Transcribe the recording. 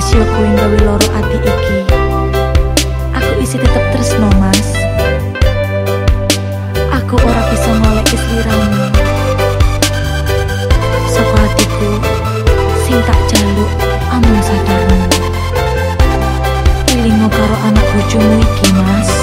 Hasil kuwi gawe loro ati iki. Aku isi tetep terus mas. Aku ora bisa ngolek sliramu Soko hatiku sing tak jaluk amung sadarmu? Ilingo karo anak bojomu iki mas.